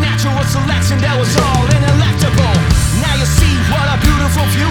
natural selection that was all ineluctable. Now you see what a beautiful view